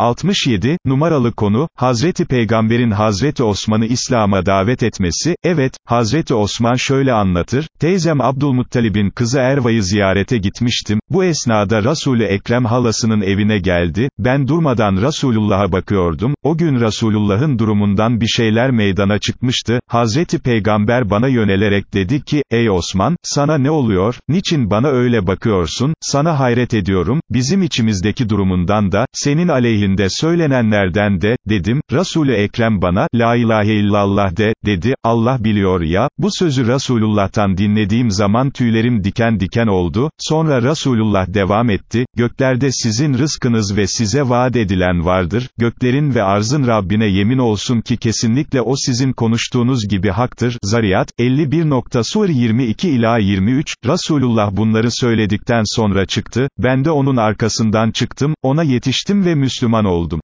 67, numaralı konu, Hazreti Peygamber'in Hazreti Osman'ı İslam'a davet etmesi, evet, Hazreti Osman şöyle anlatır, teyzem Abdülmuttalib'in kızı Erva'yı ziyarete gitmiştim, bu esnada Resul-ü Ekrem halasının evine geldi, ben durmadan Resulullah'a bakıyordum, o gün Resulullah'ın durumundan bir şeyler meydana çıkmıştı, Hazreti Peygamber bana yönelerek dedi ki, ey Osman, sana ne oluyor, niçin bana öyle bakıyorsun, sana hayret ediyorum, bizim içimizdeki durumundan da, senin aleyhinde söylenenlerden de, dedim, Resul-ü Ekrem bana, la ilahe illallah de, dedi, Allah biliyor ya, bu sözü Resulullah'tan dinlediğim zaman tüylerim diken diken oldu, sonra Resulullah devam etti, göklerde sizin rızkınız ve size vaat edilen vardır, göklerin ve arzın Rabbine yemin olsun ki kesinlikle o sizin konuştuğunuz gibi haktır, Zariyat, 51. Sur 22 ila 23, Resulullah bunları söyledikten sonra çıktı, ben de onun arkasından çıktım, ona yetiştim ve Müslüman oldum.